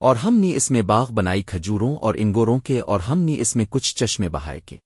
اور ہم نے اس میں باغ بنائی کھجوروں اور انگوروں کے اور ہم نے اس میں کچھ چشمے بہائے کے۔